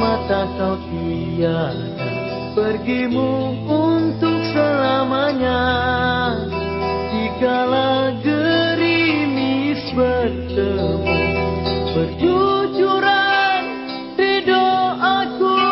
mata kau tiada Pergimu untuk selamanya. Jikalau gerimis bertemu Berjujuran di doaku.